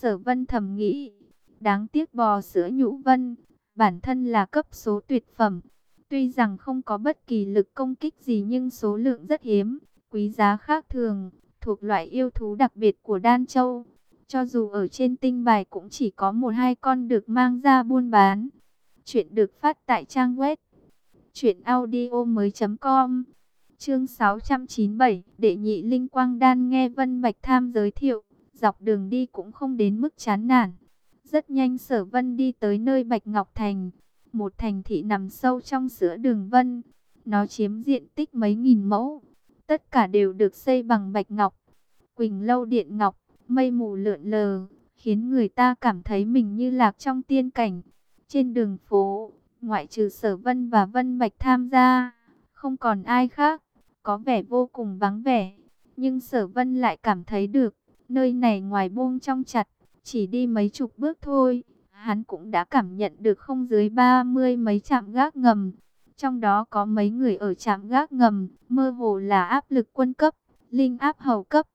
Sở vân thầm nghĩ, đáng tiếc bò sữa nhũ vân, bản thân là cấp số tuyệt phẩm. Tuy rằng không có bất kỳ lực công kích gì nhưng số lượng rất hiếm, quý giá khác thường, thuộc loại yêu thú đặc biệt của Đan Châu. Cho dù ở trên tinh bài cũng chỉ có một hai con được mang ra buôn bán. Chuyện được phát tại trang web truyệnaudiomoi.com. Chương 697, Đệ nhị linh quang đan nghe Vân Bạch Tham giới thiệu, dọc đường đi cũng không đến mức chán nản. Rất nhanh Sở Vân đi tới nơi Bạch Ngọc Thành, một thành thị nằm sâu trong giữa đường Vân. Nó chiếm diện tích mấy nghìn mẫu, tất cả đều được xây bằng bạch ngọc. Quỳnh lâu điện ngọc, mây mù lượn lờ, khiến người ta cảm thấy mình như lạc trong tiên cảnh. Trên đường phố, ngoại trừ Sở Vân và Vân Bạch tham gia, không còn ai khác, có vẻ vô cùng vắng vẻ. Nhưng Sở Vân lại cảm thấy được, nơi này ngoài buông trong chặt, chỉ đi mấy chục bước thôi, hắn cũng đã cảm nhận được không dưới ba mươi mấy trạm gác ngầm. Trong đó có mấy người ở trạm gác ngầm, mơ hồ là áp lực quân cấp, linh áp hầu cấp.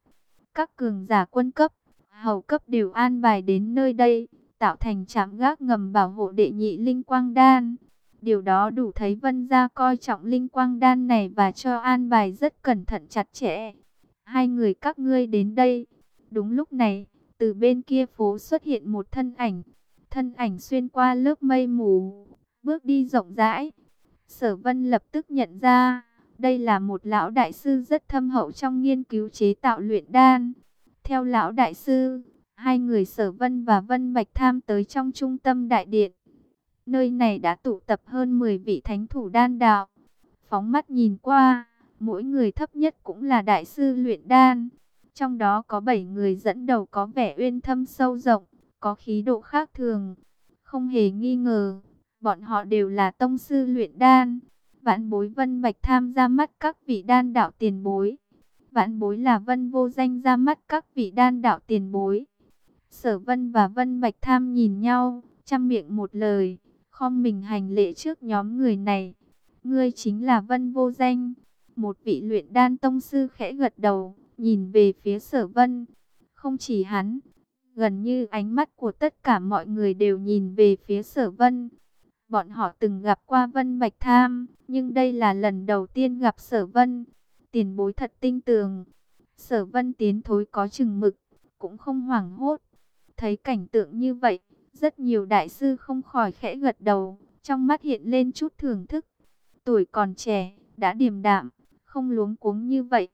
Các cường giả quân cấp, hầu cấp đều an bài đến nơi đây, tạo thành trạm gác ngầm bảo hộ đệ nhị linh quang đan. Điều đó đủ thấy vân gia coi trọng linh quang đan này và cho an bài rất cẩn thận chặt chẽ. Hai người các ngươi đến đây. Đúng lúc này, từ bên kia phố xuất hiện một thân ảnh. Thân ảnh xuyên qua lớp mây mù, bước đi rộng rãi. Sở vân lập tức nhận ra, đây là một lão đại sư rất thâm hậu trong nghiên cứu chế tạo luyện đan. Theo lão đại sư, hai người sở vân và vân bạch tham tới trong trung tâm đại điện. Nơi này đã tụ tập hơn 10 vị thánh thủ đan đạo. Phóng mắt nhìn qua, mỗi người thấp nhất cũng là đại sư luyện đan. Trong đó có 7 người dẫn đầu có vẻ uyên thâm sâu rộng, có khí độ khác thường. Không hề nghi ngờ, bọn họ đều là tông sư luyện đan. Vãn bối vân bạch tham ra mắt các vị đan đạo tiền bối. Vãn bối là vân vô danh ra mắt các vị đan đạo tiền bối. Sở vân và vân bạch tham nhìn nhau, chăm miệng một lời, khom mình hành lễ trước nhóm người này. Ngươi chính là vân vô danh. Một vị luyện đan tông sư khẽ gật đầu, nhìn về phía sở vân. Không chỉ hắn, gần như ánh mắt của tất cả mọi người đều nhìn về phía sở vân. Bọn họ từng gặp qua Vân Bạch Tham, nhưng đây là lần đầu tiên gặp Sở Vân. Tiền bối thật tinh tường. Sở Vân tiến thối có chừng mực, cũng không hoảng hốt. Thấy cảnh tượng như vậy, rất nhiều đại sư không khỏi khẽ gật đầu, trong mắt hiện lên chút thưởng thức. Tuổi còn trẻ, đã điềm đạm, không luống cuống như vậy.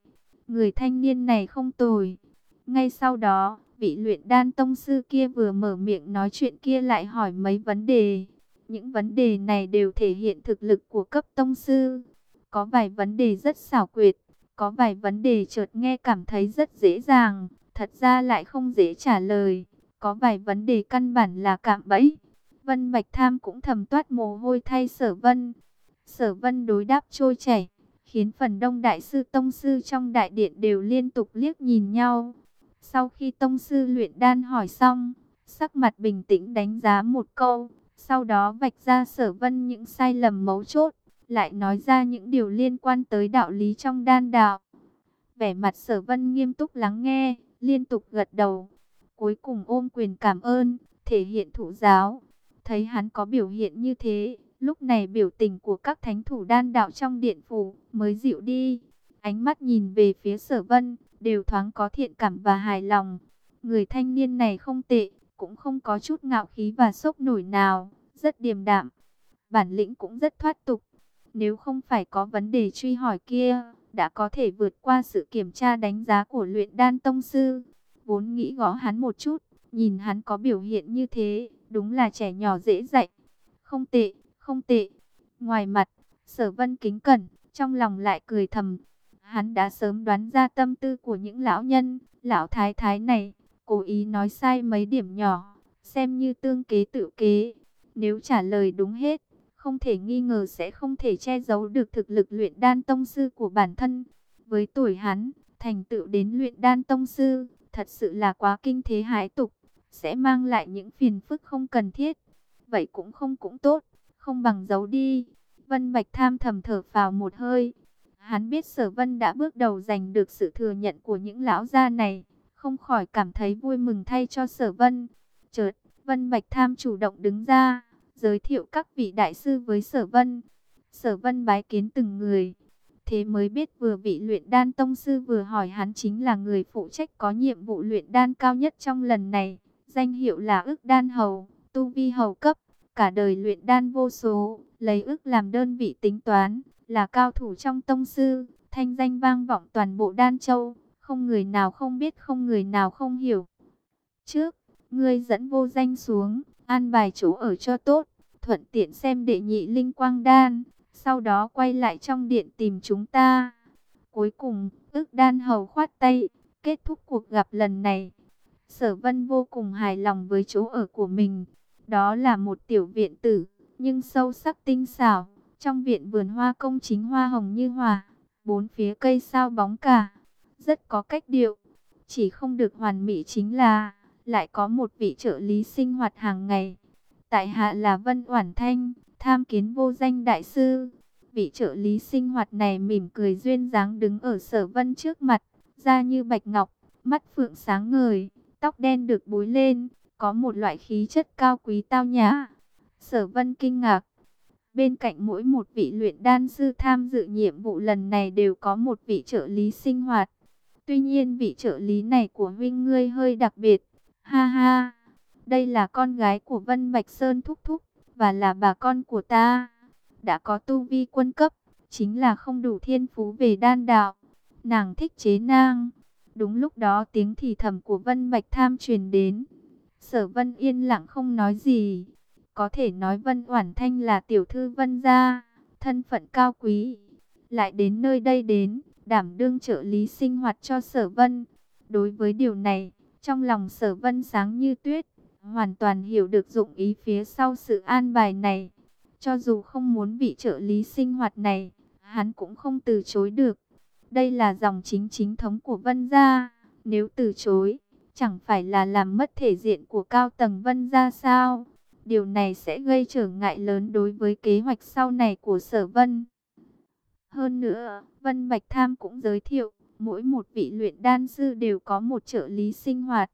Người thanh niên này không tồi. Ngay sau đó, vị luyện đan tông sư kia vừa mở miệng nói chuyện kia lại hỏi mấy vấn đề. Những vấn đề này đều thể hiện thực lực của cấp tông sư. Có vài vấn đề rất xảo quyệt, có vài vấn đề chợt nghe cảm thấy rất dễ dàng, thật ra lại không dễ trả lời. Có vài vấn đề căn bản là cạm bẫy. Vân Bạch Tham cũng thầm toát mồ hôi thay sở vân. Sở vân đối đáp trôi chảy, khiến phần đông đại sư tông sư trong đại điện đều liên tục liếc nhìn nhau. Sau khi tông sư luyện đan hỏi xong, sắc mặt bình tĩnh đánh giá một câu, sau đó vạch ra sở vân những sai lầm mấu chốt, lại nói ra những điều liên quan tới đạo lý trong đan đạo. Vẻ mặt sở vân nghiêm túc lắng nghe, liên tục gật đầu. Cuối cùng ôm quyền cảm ơn, thể hiện thủ giáo. Thấy hắn có biểu hiện như thế, lúc này biểu tình của các thánh thủ đan đạo trong điện phủ mới dịu đi. Ánh mắt nhìn về phía sở vân, đều thoáng có thiện cảm và hài lòng. Người thanh niên này không tệ, cũng không có chút ngạo khí và sốc nổi nào, rất điềm đạm. Bản lĩnh cũng rất thoát tục. Nếu không phải có vấn đề truy hỏi kia, đã có thể vượt qua sự kiểm tra đánh giá của luyện đan tông sư. Vốn nghĩ gõ hắn một chút, nhìn hắn có biểu hiện như thế, đúng là trẻ nhỏ dễ dạy. Không tệ, không tệ. Ngoài mặt, sở vân kính cẩn, trong lòng lại cười thầm. Hắn đã sớm đoán ra tâm tư của những lão nhân, lão thái thái này, cố ý nói sai mấy điểm nhỏ, xem như tương kế tự kế. Nếu trả lời đúng hết, không thể nghi ngờ sẽ không thể che giấu được thực lực luyện đan tông sư của bản thân. Với tuổi hắn, thành tựu đến luyện đan tông sư, thật sự là quá kinh thế hãi tục, sẽ mang lại những phiền phức không cần thiết. Vậy cũng không cũng tốt, không bằng giấu đi. Vân Bạch tham thầm thở vào một hơi. Hắn biết sở vân đã bước đầu giành được sự thừa nhận của những lão gia này, không khỏi cảm thấy vui mừng thay cho sở vân. Chợt, Vân Bạch Tham chủ động đứng ra, giới thiệu các vị đại sư với sở vân. Sở vân bái kiến từng người. Thế mới biết vừa vị luyện đan tông sư vừa hỏi hắn chính là người phụ trách có nhiệm vụ luyện đan cao nhất trong lần này. Danh hiệu là ức đan hầu, tu vi hầu cấp, cả đời luyện đan vô số, lấy ước làm đơn vị tính toán, là cao thủ trong tông sư, thanh danh vang vọng toàn bộ đan châu, không người nào không biết không người nào không hiểu. Trước, ngươi dẫn vô danh xuống, an bài chỗ ở cho tốt, thuận tiện xem đệ nhị linh quang đan, sau đó quay lại trong điện tìm chúng ta. Cuối cùng, ước đan hầu khoát tay, kết thúc cuộc gặp lần này. Sở vân vô cùng hài lòng với chỗ ở của mình. Đó là một tiểu viện tử, nhưng sâu sắc tinh xảo. Trong viện vườn hoa công chính hoa hồng như hòa, bốn phía cây sao bóng cả. Rất có cách điệu, chỉ không được hoàn mỹ chính là lại có một vị trợ lý sinh hoạt hàng ngày. Tại hạ là Vân Oản Thanh, tham kiến vô danh đại sư. Vị trợ lý sinh hoạt này mỉm cười duyên dáng đứng ở sở vân trước mặt, da như bạch ngọc, mắt phượng sáng ngời, tóc đen được búi lên, có một loại khí chất cao quý tao nhã. Sở vân kinh ngạc, bên cạnh mỗi một vị luyện đan sư tham dự nhiệm vụ lần này đều có một vị trợ lý sinh hoạt. Tuy nhiên vị trợ lý này của huynh ngươi hơi đặc biệt. Ha ha, đây là con gái của Vân Bạch Sơn Thúc Thúc, và là bà con của ta. Đã có tu vi quân cấp, chính là không đủ thiên phú về đan đạo. Nàng thích chế nang. Đúng lúc đó tiếng thì thầm của Vân Bạch Tham truyền đến. Sở Vân yên lặng không nói gì. Có thể nói Vân Oản Thanh là tiểu thư Vân gia, thân phận cao quý. Lại đến nơi đây đến, đảm đương trợ lý sinh hoạt cho Sở Vân. Đối với điều này, trong lòng Sở Vân sáng như tuyết, hoàn toàn hiểu được dụng ý phía sau sự an bài này. Cho dù không muốn vị trợ lý sinh hoạt này, hắn cũng không từ chối được. Đây là dòng chính chính thống của Vân gia, nếu từ chối, chẳng phải là làm mất thể diện của cao tầng Vân gia sao? Điều này sẽ gây trở ngại lớn đối với kế hoạch sau này của Sở Vân. Hơn nữa, Vân Bạch Tham cũng giới thiệu, mỗi một vị luyện đan sư đều có một trợ lý sinh hoạt.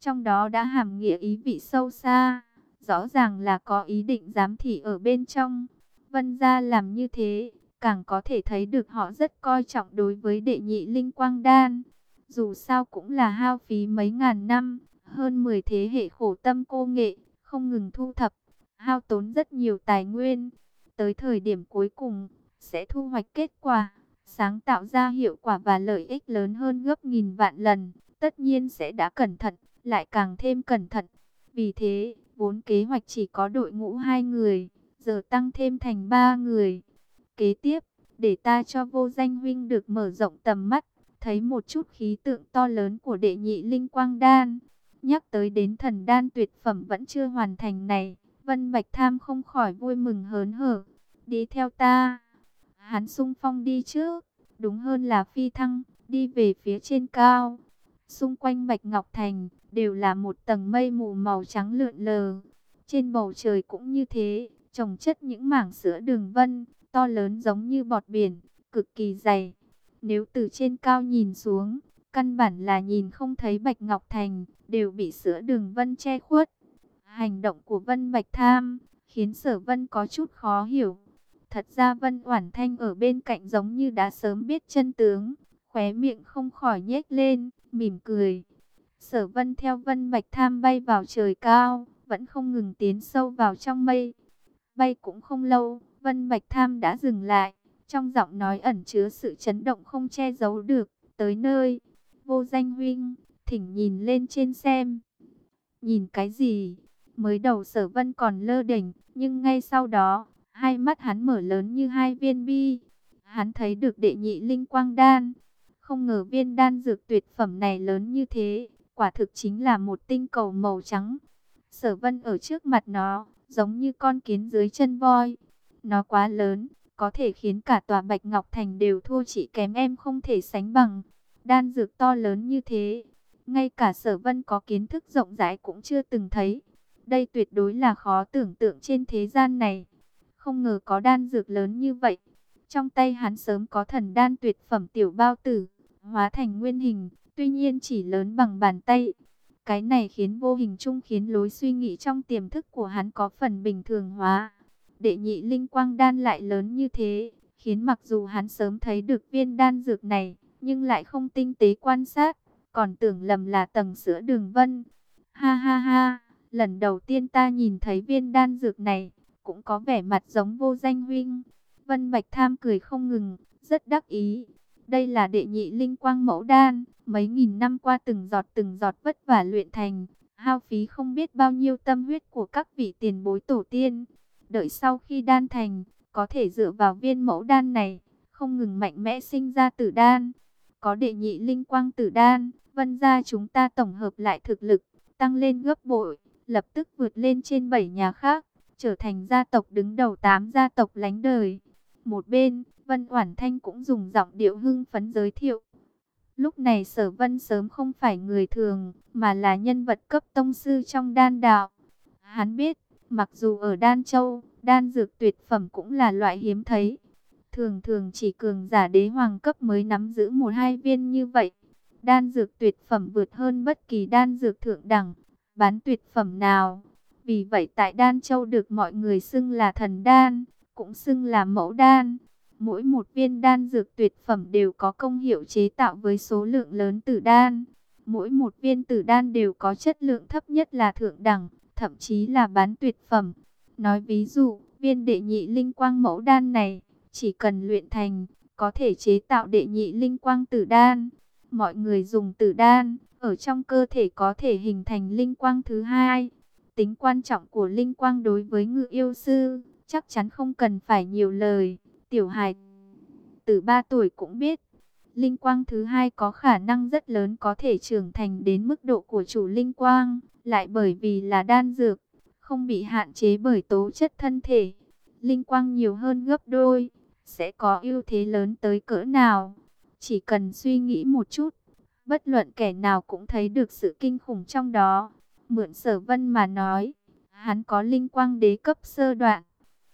Trong đó đã hàm nghĩa ý vị sâu xa, rõ ràng là có ý định giám thị ở bên trong. Vân gia làm như thế, càng có thể thấy được họ rất coi trọng đối với đệ nhị linh quang đan. Dù sao cũng là hao phí mấy ngàn năm, hơn 10 thế hệ khổ tâm cô nghệ, không ngừng thu thập, hao tốn rất nhiều tài nguyên. Tới thời điểm cuối cùng, sẽ thu hoạch kết quả, sáng tạo ra hiệu quả và lợi ích lớn hơn gấp nghìn vạn lần. Tất nhiên sẽ đã cẩn thận, lại càng thêm cẩn thận. Vì thế, vốn kế hoạch chỉ có đội ngũ hai người, giờ tăng thêm thành ba người. Kế tiếp, để ta cho vô danh huynh được mở rộng tầm mắt, thấy một chút khí tượng to lớn của đệ nhị linh quang đan. Nhắc tới đến thần đan tuyệt phẩm vẫn chưa hoàn thành này, Vân Bạch Tham không khỏi vui mừng hớn hở. Đi theo ta. Hắn sung phong đi trước, đúng hơn là phi thăng, đi về phía trên cao. Xung quanh Bạch Ngọc Thành, đều là một tầng mây mù màu trắng lượn lờ. Trên bầu trời cũng như thế, trồng chất những mảng sữa đường vân, to lớn giống như bọt biển, cực kỳ dày. Nếu từ trên cao nhìn xuống, căn bản là nhìn không thấy Bạch Ngọc Thành, đều bị sữa đường vân che khuất. Hành động của Vân Bạch Tham, khiến sở vân có chút khó hiểu. Thật ra Vân Oản Thanh ở bên cạnh giống như đã sớm biết chân tướng, khóe miệng không khỏi nhếch lên, mỉm cười. Sở Vân theo Vân Bạch Tham bay vào trời cao, vẫn không ngừng tiến sâu vào trong mây. Bay cũng không lâu, Vân Bạch Tham đã dừng lại, trong giọng nói ẩn chứa sự chấn động không che giấu được, tới nơi. Vô danh huynh, thỉnh nhìn lên trên xem. Nhìn cái gì? Mới đầu sở vân còn lơ đỉnh, nhưng ngay sau đó, hai mắt hắn mở lớn như hai viên bi. Hắn thấy được đệ nhị linh quang đan. Không ngờ viên đan dược tuyệt phẩm này lớn như thế, quả thực chính là một tinh cầu màu trắng. Sở vân ở trước mặt nó, giống như con kiến dưới chân voi. Nó quá lớn, có thể khiến cả tòa Bạch Ngọc Thành đều thua chỉ kém em không thể sánh bằng. Đan dược to lớn như thế, ngay cả sở vân có kiến thức rộng rãi cũng chưa từng thấy. Đây tuyệt đối là khó tưởng tượng trên thế gian này. Không ngờ có đan dược lớn như vậy. Trong tay hắn sớm có thần đan tuyệt phẩm tiểu bao tử, hóa thành nguyên hình, tuy nhiên chỉ lớn bằng bàn tay. Cái này khiến vô hình chung khiến lối suy nghĩ trong tiềm thức của hắn có phần bình thường hóa. Đệ nhị linh quang đan lại lớn như thế, khiến mặc dù hắn sớm thấy được viên đan dược này, nhưng lại không tinh tế quan sát, còn tưởng lầm là tầng sữa đường vân. Ha ha ha, lần đầu tiên ta nhìn thấy viên đan dược này, cũng có vẻ mặt giống vô danh huynh. Vân Bạch Tham cười không ngừng, rất đắc ý. Đây là đệ nhị linh quang mẫu đan, mấy nghìn năm qua từng giọt từng giọt vất vả luyện thành, hao phí không biết bao nhiêu tâm huyết của các vị tiền bối tổ tiên. Đợi sau khi đan thành, có thể dựa vào viên mẫu đan này, không ngừng mạnh mẽ sinh ra tử đan. Có đệ nhị linh quang tử đan, vân ra chúng ta tổng hợp lại thực lực, tăng lên gấp bội, lập tức vượt lên trên bảy nhà khác, trở thành gia tộc đứng đầu tám gia tộc lánh đời. Một bên, Vân Oản Thanh cũng dùng giọng điệu hưng phấn giới thiệu. Lúc này Sở Vân sớm không phải người thường, mà là nhân vật cấp tông sư trong đan đạo. Hắn biết, mặc dù ở Đan Châu, đan dược tuyệt phẩm cũng là loại hiếm thấy. Thường thường chỉ cường giả đế hoàng cấp mới nắm giữ một hai viên như vậy. Đan dược tuyệt phẩm vượt hơn bất kỳ đan dược thượng đẳng, bán tuyệt phẩm nào. Vì vậy tại Đan Châu được mọi người xưng là thần đan, cũng xưng là mẫu đan. Mỗi một viên đan dược tuyệt phẩm đều có công hiệu chế tạo với số lượng lớn tử đan. Mỗi một viên tử đan đều có chất lượng thấp nhất là thượng đẳng, thậm chí là bán tuyệt phẩm. Nói ví dụ, viên đệ nhị linh quang mẫu đan này, chỉ cần luyện thành, có thể chế tạo đệ nhị linh quang tử đan. Mọi người dùng tử đan, ở trong cơ thể có thể hình thành linh quang thứ hai. Tính quan trọng của linh quang đối với ngự yêu sư, chắc chắn không cần phải nhiều lời. Tiểu hài từ 3 tuổi cũng biết, linh quang thứ hai có khả năng rất lớn có thể trưởng thành đến mức độ của chủ linh quang, lại bởi vì là đan dược, không bị hạn chế bởi tố chất thân thể. Linh quang nhiều hơn gấp đôi, sẽ có ưu thế lớn tới cỡ nào. Chỉ cần suy nghĩ một chút, bất luận kẻ nào cũng thấy được sự kinh khủng trong đó. Mượn sở vân mà nói, hắn có linh quang đế cấp sơ đoạn.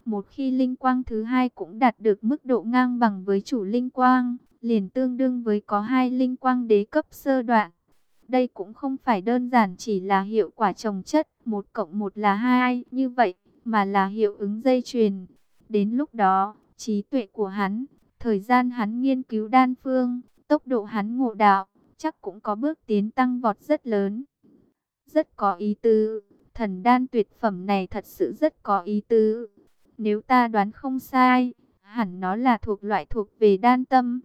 Một khi linh quang thứ hai cũng đạt được mức độ ngang bằng với chủ linh quang, liền tương đương với có hai linh quang đế cấp sơ đoạn. Đây cũng không phải đơn giản chỉ là hiệu quả trồng chất, một cộng một là hai như vậy, mà là hiệu ứng dây chuyền. Đến lúc đó, trí tuệ của hắn, thời gian hắn nghiên cứu đan phương, tốc độ hắn ngộ đạo, chắc cũng có bước tiến tăng vọt rất lớn. Rất có ý tứ, thần đan tuyệt phẩm này thật sự rất có ý tứ. Nếu ta đoán không sai, hẳn nó là thuộc loại thuộc về đan tâm.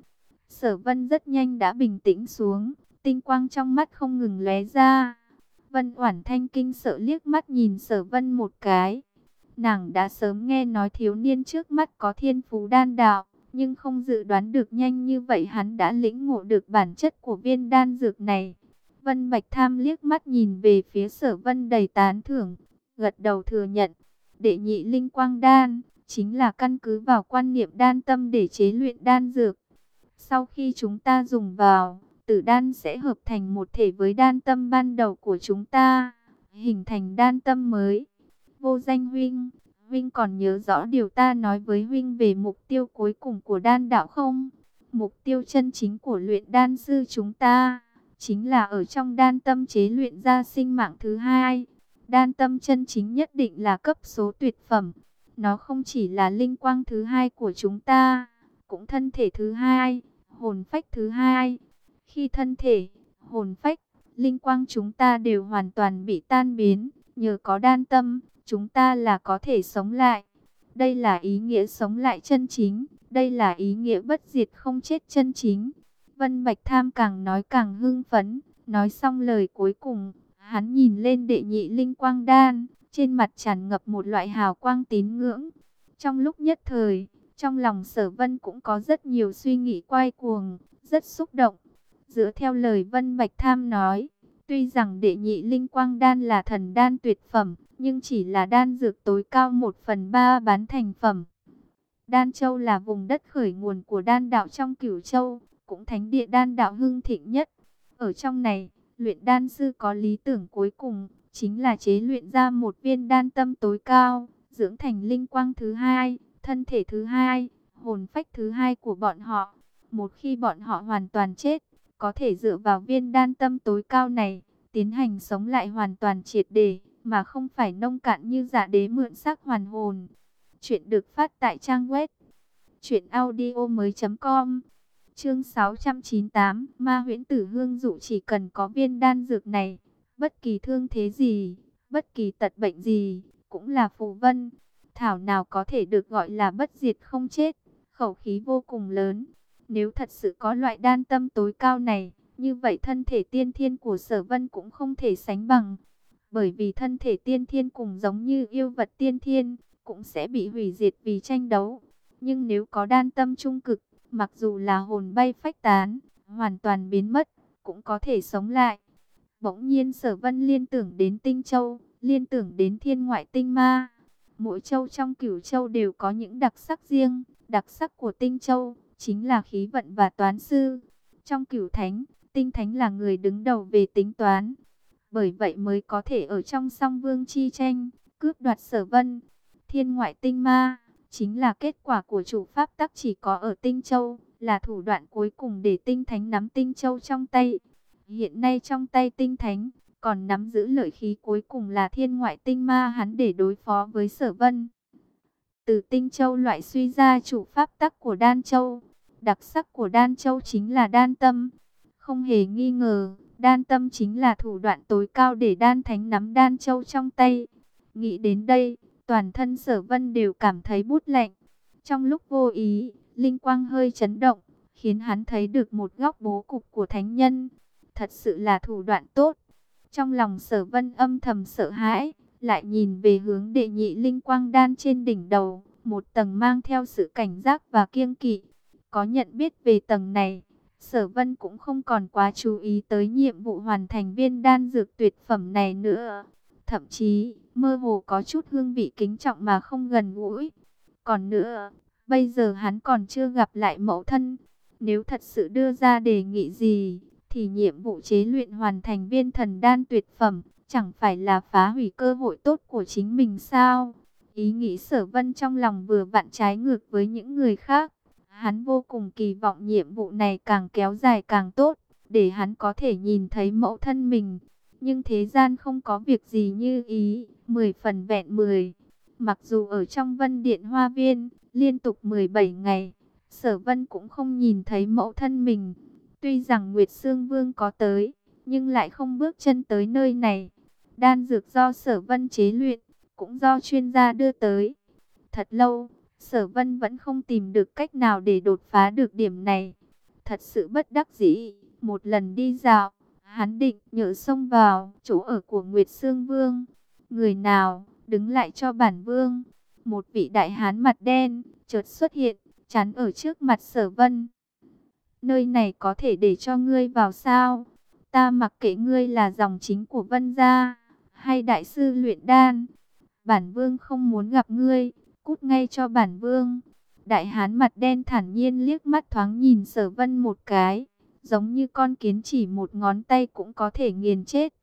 Sở vân rất nhanh đã bình tĩnh xuống, tinh quang trong mắt không ngừng lóe ra. Vân Oản Thanh kinh sợ liếc mắt nhìn Sở Vân một cái. Nàng đã sớm nghe nói thiếu niên trước mắt có thiên phú đan đạo, nhưng không dự đoán được nhanh như vậy hắn đã lĩnh ngộ được bản chất của viên đan dược này. Vân Bạch Tham liếc mắt nhìn về phía Sở Vân đầy tán thưởng, gật đầu thừa nhận, đệ nhị linh quang đan chính là căn cứ vào quan niệm đan tâm để chế luyện đan dược. Sau khi chúng ta dùng vào, tử đan sẽ hợp thành một thể với đan tâm ban đầu của chúng ta, hình thành đan tâm mới. Vô danh huynh, huynh còn nhớ rõ điều ta nói với huynh về mục tiêu cuối cùng của đan đạo không? Mục tiêu chân chính của luyện đan sư chúng ta, chính là ở trong đan tâm chế luyện ra sinh mạng thứ hai. Đan tâm chân chính nhất định là cấp số tuyệt phẩm. Nó không chỉ là linh quang thứ hai của chúng ta, cũng thân thể thứ hai, hồn phách thứ hai. Khi thân thể, hồn phách, linh quang chúng ta đều hoàn toàn bị tan biến, nhờ có đan tâm, chúng ta là có thể sống lại. Đây là ý nghĩa sống lại chân chính, đây là ý nghĩa bất diệt không chết chân chính. Vân Bạch Tham càng nói càng hưng phấn, nói xong lời cuối cùng, hắn nhìn lên đệ nhị linh quang đan, trên mặt tràn ngập một loại hào quang tín ngưỡng. Trong lúc nhất thời, trong lòng sở vân cũng có rất nhiều suy nghĩ quay cuồng, rất xúc động. Dựa theo lời Vân Bạch Tham nói, tuy rằng đệ nhị linh quang đan là thần đan tuyệt phẩm, nhưng chỉ là đan dược tối cao một phần ba bán thành phẩm. Đan Châu là vùng đất khởi nguồn của đan đạo trong cửu châu, cũng thánh địa đan đạo hưng thịnh nhất. Ở trong này, luyện đan sư có lý tưởng cuối cùng, chính là chế luyện ra một viên đan tâm tối cao, dưỡng thành linh quang thứ hai, thân thể thứ hai, hồn phách thứ hai của bọn họ. Một khi bọn họ hoàn toàn chết, có thể dựa vào viên đan tâm tối cao này, tiến hành sống lại hoàn toàn triệt để, mà không phải nông cạn như giả đế mượn xác hoàn hồn. Chuyện được phát tại trang web truyệnaudiomoi.com. Chương 698, Ma Huyễn Tử Hương dụ chỉ cần có viên đan dược này, bất kỳ thương thế gì, bất kỳ tật bệnh gì, cũng là phù vân. Thảo nào có thể được gọi là bất diệt không chết, khẩu khí vô cùng lớn. Nếu thật sự có loại đan tâm tối cao này, như vậy thân thể tiên thiên của sở vân cũng không thể sánh bằng. Bởi vì thân thể tiên thiên cùng giống như yêu vật tiên thiên, cũng sẽ bị hủy diệt vì tranh đấu. Nhưng nếu có đan tâm trung cực, mặc dù là hồn bay phách tán, hoàn toàn biến mất, cũng có thể sống lại. Bỗng nhiên sở vân liên tưởng đến tinh châu, liên tưởng đến thiên ngoại tinh ma. Mỗi châu trong cửu châu đều có những đặc sắc riêng, đặc sắc của tinh châu, chính là khí vận và toán sư. Trong cửu thánh, tinh thánh là người đứng đầu về tính toán. Bởi vậy mới có thể ở trong song vương chi tranh, cướp đoạt sở vân. Thiên ngoại tinh ma, chính là kết quả của chủ pháp tắc chỉ có ở tinh châu, là thủ đoạn cuối cùng để tinh thánh nắm tinh châu trong tay. Hiện nay trong tay tinh thánh, còn nắm giữ lợi khí cuối cùng là thiên ngoại tinh ma hắn để đối phó với sở vân. Từ tinh châu loại suy ra chủ pháp tắc của đan châu, đặc sắc của đan châu chính là đan tâm. Không hề nghi ngờ, đan tâm chính là thủ đoạn tối cao để đan thánh nắm đan châu trong tay. Nghĩ đến đây, toàn thân sở vân đều cảm thấy bút lạnh. Trong lúc vô ý, linh quang hơi chấn động, khiến hắn thấy được một góc bố cục của thánh nhân. Thật sự là thủ đoạn tốt. Trong lòng sở vân âm thầm sợ hãi, lại nhìn về hướng đệ nhị linh quang đan trên đỉnh đầu, một tầng mang theo sự cảnh giác và kiêng kỵ. Có nhận biết về tầng này, sở vân cũng không còn quá chú ý tới nhiệm vụ hoàn thành viên đan dược tuyệt phẩm này nữa. Thậm chí, mơ hồ có chút hương vị kính trọng mà không gần gũi. Còn nữa, bây giờ hắn còn chưa gặp lại mẫu thân. Nếu thật sự đưa ra đề nghị gì, thì nhiệm vụ chế luyện hoàn thành viên thần đan tuyệt phẩm, chẳng phải là phá hủy cơ hội tốt của chính mình sao? Ý nghĩ sở vân trong lòng vừa vặn trái ngược với những người khác. Hắn vô cùng kỳ vọng nhiệm vụ này càng kéo dài càng tốt, để hắn có thể nhìn thấy mẫu thân mình. Nhưng thế gian không có việc gì như ý, mười phần vẹn mười. Mặc dù ở trong vân điện hoa viên, liên tục 17 ngày, sở vân cũng không nhìn thấy mẫu thân mình. Tuy rằng Nguyệt Sương Vương có tới, nhưng lại không bước chân tới nơi này. Đan dược do sở vân chế luyện, cũng do chuyên gia đưa tới. Thật lâu, sở vân vẫn không tìm được cách nào để đột phá được điểm này. Thật sự bất đắc dĩ, một lần đi dạo, hắn định nhỡ xông vào chỗ ở của Nguyệt Sương Vương. Người nào, đứng lại cho bản vương. Một vị đại hán mặt đen, chợt xuất hiện, chắn ở trước mặt sở vân. Nơi này có thể để cho ngươi vào sao? Ta mặc kệ ngươi là dòng chính của vân gia, hay đại sư luyện đan. Bản vương không muốn gặp ngươi, cút ngay cho bản vương. Đại hán mặt đen thản nhiên liếc mắt thoáng nhìn sở vân một cái, giống như con kiến chỉ một ngón tay cũng có thể nghiền chết.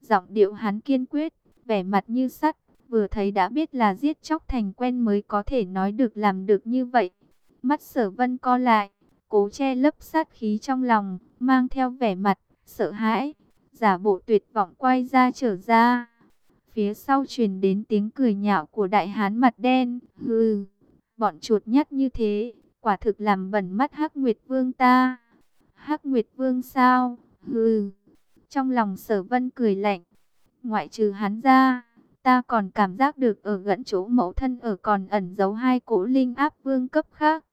Giọng điệu hắn kiên quyết, vẻ mặt như sắt, vừa thấy đã biết là giết chóc thành quen mới có thể nói được làm được như vậy. Mắt sở vân co lại, cố che lấp sát khí trong lòng, mang theo vẻ mặt, sợ hãi, giả bộ tuyệt vọng quay ra trở ra. Phía sau truyền đến tiếng cười nhạo của đại hán mặt đen, hừ, bọn chuột nhắt như thế, quả thực làm bẩn mắt hắc Nguyệt Vương ta. hắc Nguyệt Vương sao, hừ, trong lòng sở vân cười lạnh, ngoại trừ hắn ra, ta còn cảm giác được ở gần chỗ mẫu thân ở còn ẩn giấu hai cỗ linh áp vương cấp khác.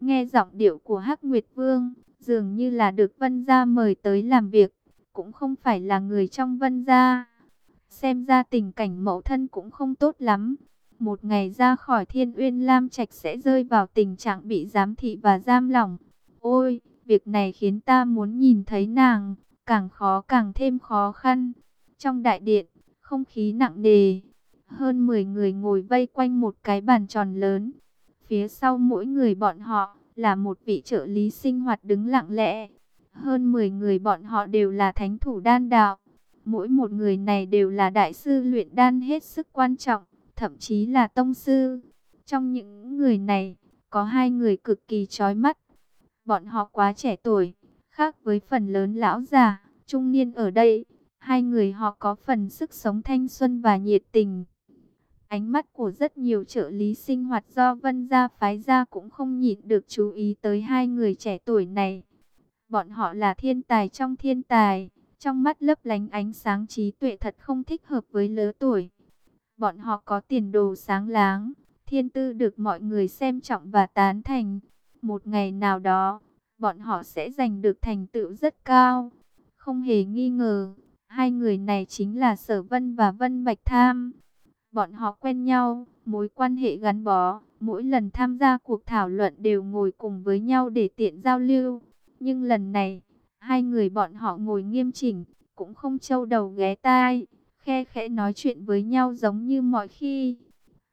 Nghe giọng điệu của Hắc Nguyệt Vương, dường như là được Vân Gia mời tới làm việc, cũng không phải là người trong Vân Gia. Xem ra tình cảnh mẫu thân cũng không tốt lắm. Một ngày ra khỏi Thiên Uyên Lam Trạch sẽ rơi vào tình trạng bị giám thị và giam lỏng. Ôi, việc này khiến ta muốn nhìn thấy nàng, càng khó càng thêm khó khăn. Trong đại điện, không khí nặng nề, hơn 10 người ngồi vây quanh một cái bàn tròn lớn. Phía sau mỗi người bọn họ là một vị trợ lý sinh hoạt đứng lặng lẽ. Hơn 10 người bọn họ đều là thánh thủ đan đạo. Mỗi một người này đều là đại sư luyện đan hết sức quan trọng, thậm chí là tông sư. Trong những người này, có hai người cực kỳ chói mắt. Bọn họ quá trẻ tuổi, Khác với phần lớn lão già, trung niên ở đây, hai người họ có phần sức sống thanh xuân và nhiệt tình. Ánh mắt của rất nhiều trợ lý sinh hoạt do Vân Gia phái ra cũng không nhịn được chú ý tới hai người trẻ tuổi này. Bọn họ là thiên tài trong thiên tài, trong mắt lấp lánh ánh sáng trí tuệ thật không thích hợp với lứa tuổi. Bọn họ có tiền đồ sáng láng, thiên tư được mọi người xem trọng và tán thành. Một ngày nào đó, bọn họ sẽ giành được thành tựu rất cao. Không hề nghi ngờ, hai người này chính là Sở Vân và Vân Bạch Tham. Bọn họ quen nhau, mối quan hệ gắn bó, mỗi lần tham gia cuộc thảo luận đều ngồi cùng với nhau để tiện giao lưu. Nhưng lần này, hai người bọn họ ngồi nghiêm chỉnh, cũng không trâu đầu ghé tai, khe khẽ nói chuyện với nhau giống như mọi khi.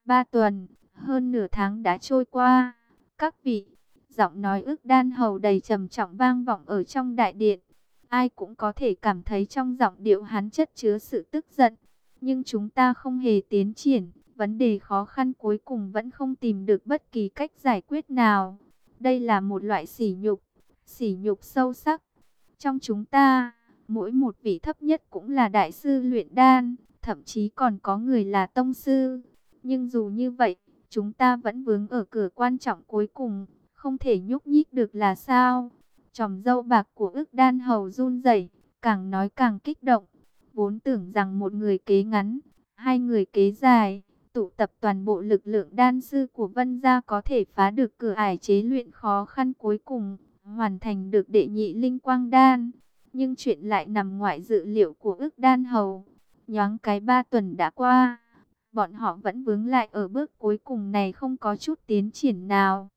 Ba tuần, hơn nửa tháng đã trôi qua, các vị, giọng nói ước đan hầu đầy trầm trọng vang vọng ở trong đại điện. Ai cũng có thể cảm thấy trong giọng điệu hắn chất chứa sự tức giận. Nhưng chúng ta không hề tiến triển, vấn đề khó khăn cuối cùng vẫn không tìm được bất kỳ cách giải quyết nào. Đây là một loại sỉ nhục, sỉ nhục sâu sắc. Trong chúng ta, mỗi một vị thấp nhất cũng là đại sư luyện đan, thậm chí còn có người là tông sư. Nhưng dù như vậy, chúng ta vẫn vướng ở cửa quan trọng cuối cùng, không thể nhúc nhích được là sao? Chòm dâu bạc của ức đan hầu run rẩy, càng nói càng kích động. Vốn tưởng rằng một người kế ngắn, hai người kế dài, tụ tập toàn bộ lực lượng đan sư của Vân Gia có thể phá được cửa ải chế luyện khó khăn cuối cùng, hoàn thành được đệ nhị linh quang đan. Nhưng chuyện lại nằm ngoài dự liệu của ước đan hầu. Nhoáng cái ba tuần đã qua, bọn họ vẫn vướng lại ở bước cuối cùng này không có chút tiến triển nào.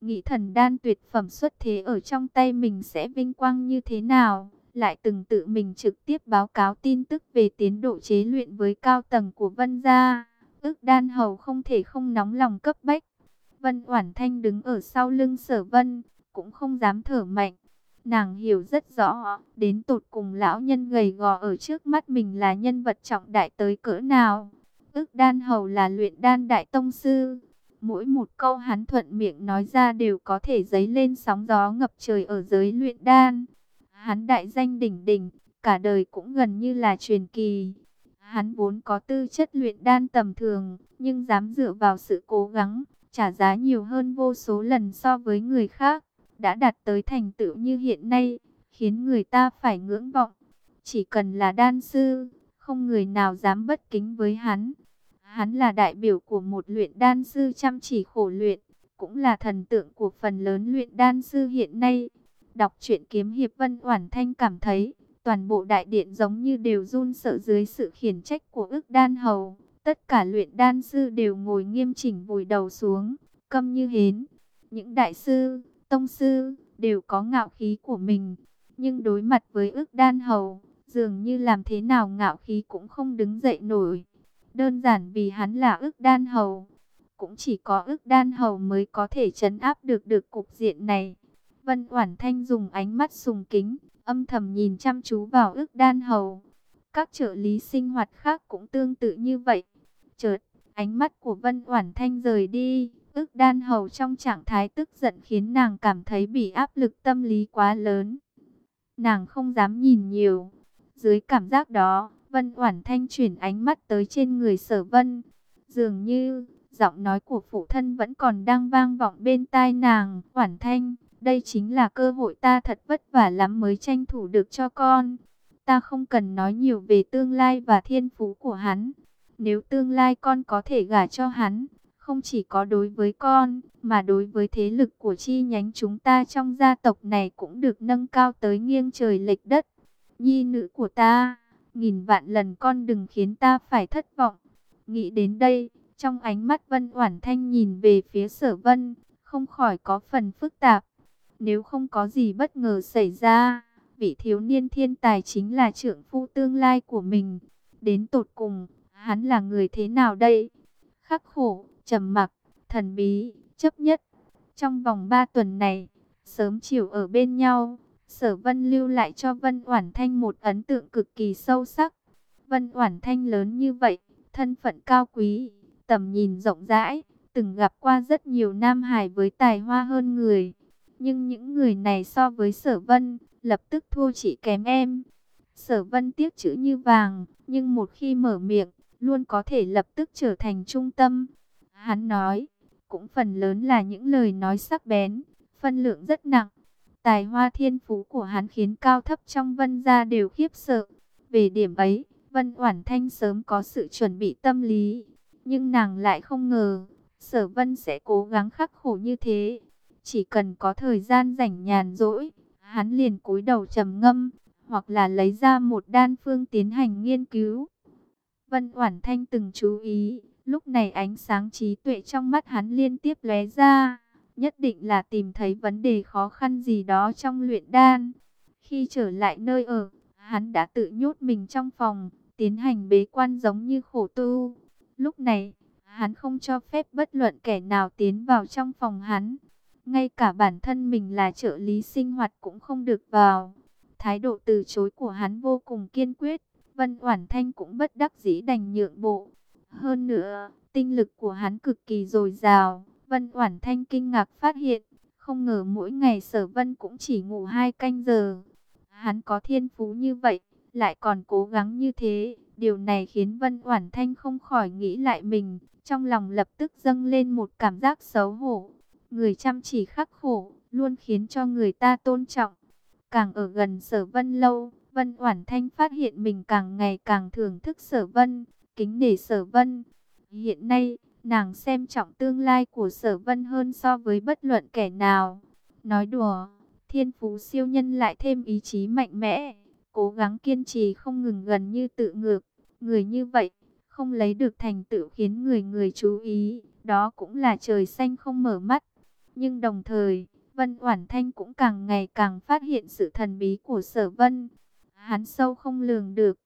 Nghĩ thần đan tuyệt phẩm xuất thế ở trong tay mình sẽ vinh quang như thế nào? Lại từng tự mình trực tiếp báo cáo tin tức về tiến độ chế luyện với cao tầng của Vân Gia. Ước đan hầu không thể không nóng lòng cấp bách. Vân Oản Thanh đứng ở sau lưng sở vân, cũng không dám thở mạnh. Nàng hiểu rất rõ, đến tột cùng lão nhân gầy gò ở trước mắt mình là nhân vật trọng đại tới cỡ nào. Ước đan hầu là luyện đan đại tông sư, Mỗi một câu hắn thuận miệng nói ra đều có thể dấy lên sóng gió ngập trời ở giới luyện đan. Hắn đại danh đỉnh đỉnh, cả đời cũng gần như là truyền kỳ. Hắn vốn có tư chất luyện đan tầm thường, nhưng dám dựa vào sự cố gắng, trả giá nhiều hơn vô số lần so với người khác, đã đạt tới thành tựu như hiện nay, khiến người ta phải ngưỡng vọng. Chỉ cần là đan sư, không người nào dám bất kính với hắn. Hắn là đại biểu của một luyện đan sư chăm chỉ khổ luyện, cũng là thần tượng của phần lớn luyện đan sư hiện nay. Đọc truyện kiếm hiệp Vân Oản Thanh cảm thấy, toàn bộ đại điện giống như đều run sợ dưới sự khiển trách của ức đan hầu. Tất cả luyện đan sư đều ngồi nghiêm chỉnh vùi đầu xuống, câm như hến. Những đại sư, tông sư, đều có ngạo khí của mình. Nhưng đối mặt với ức đan hầu, dường như làm thế nào ngạo khí cũng không đứng dậy nổi. Đơn giản vì hắn là ức đan hầu. Cũng chỉ có ức đan hầu mới có thể chấn áp được được cục diện này. Vân Oản Thanh dùng ánh mắt sùng kính, âm thầm nhìn chăm chú vào ức đan hầu. Các trợ lý sinh hoạt khác cũng tương tự như vậy. Chợt, ánh mắt của Vân Oản Thanh rời đi, ức đan hầu trong trạng thái tức giận khiến nàng cảm thấy bị áp lực tâm lý quá lớn. Nàng không dám nhìn nhiều. Dưới cảm giác đó, Vân Oản Thanh chuyển ánh mắt tới trên người Sở Vân. Dường như giọng nói của phụ thân vẫn còn đang vang vọng bên tai nàng. Oản Thanh, đây chính là cơ hội ta thật vất vả lắm mới tranh thủ được cho con. Ta không cần nói nhiều về tương lai và thiên phú của hắn. Nếu tương lai con có thể gả cho hắn, không chỉ có đối với con, mà đối với thế lực của chi nhánh chúng ta trong gia tộc này cũng được nâng cao tới nghiêng trời lệch đất. Nhi nữ của ta nghìn vạn lần con đừng khiến ta phải thất vọng. Nghĩ đến đây, trong ánh mắt Vân Oản Thanh nhìn về phía Sở Vân, không khỏi có phần phức tạp. Nếu không có gì bất ngờ xảy ra, vị thiếu niên thiên tài chính là trưởng phu tương lai của mình. Đến tột cùng, hắn là người thế nào đây? Khắc khổ, trầm mặc, thần bí, chấp nhất. Trong vòng 3 tuần này, sớm chiều ở bên nhau, Sở Vân lưu lại cho Vân Oản Thanh một ấn tượng cực kỳ sâu sắc. Vân Oản Thanh lớn như vậy, thân phận cao quý, tầm nhìn rộng rãi, từng gặp qua rất nhiều nam hải với tài hoa hơn người. Nhưng những người này so với sở vân, lập tức thua chỉ kém em. Sở vân tiếc chữ như vàng, nhưng một khi mở miệng, luôn có thể lập tức trở thành trung tâm. Hắn nói, cũng phần lớn là những lời nói sắc bén, phân lượng rất nặng. Tài hoa thiên phú của hắn khiến cao thấp trong vân gia đều khiếp sợ. Về điểm ấy, Vân Oản Thanh sớm có sự chuẩn bị tâm lý, nhưng nàng lại không ngờ, Sở Vân sẽ cố gắng khắc khổ như thế. Chỉ cần có thời gian rảnh nhàn rỗi, hắn liền cúi đầu trầm ngâm, hoặc là lấy ra một đan phương tiến hành nghiên cứu. Vân Oản Thanh từng chú ý, lúc này ánh sáng trí tuệ trong mắt hắn liên tiếp lóe ra, nhất định là tìm thấy vấn đề khó khăn gì đó trong luyện đan. Khi trở lại nơi ở, hắn đã tự nhốt mình trong phòng, tiến hành bế quan giống như khổ tu. Lúc này, hắn không cho phép bất luận kẻ nào tiến vào trong phòng hắn. Ngay cả bản thân mình là trợ lý sinh hoạt cũng không được vào. Thái độ từ chối của hắn vô cùng kiên quyết. Vân Oản Thanh cũng bất đắc dĩ đành nhượng bộ. Hơn nữa, tinh lực của hắn cực kỳ dồi dào. Vân Oản Thanh kinh ngạc phát hiện, không ngờ mỗi ngày Sở Vân cũng chỉ ngủ hai canh giờ. Hắn có thiên phú như vậy, lại còn cố gắng như thế, điều này khiến Vân Oản Thanh không khỏi nghĩ lại mình, trong lòng lập tức dâng lên một cảm giác xấu hổ. Người chăm chỉ khắc khổ, luôn khiến cho người ta tôn trọng. Càng ở gần Sở Vân lâu, Vân Oản Thanh phát hiện mình càng ngày càng thưởng thức Sở Vân, kính nể Sở Vân. Hiện nay, nàng xem trọng tương lai của Sở Vân hơn so với bất luận kẻ nào. Nói đùa, thiên phú siêu nhân lại thêm ý chí mạnh mẽ, cố gắng kiên trì không ngừng gần như tự ngược. Người như vậy, không lấy được thành tựu khiến người người chú ý, đó cũng là trời xanh không mở mắt. Nhưng đồng thời, Vân Oản Thanh cũng càng ngày càng phát hiện sự thần bí của Sở Vân. Hắn sâu không lường được.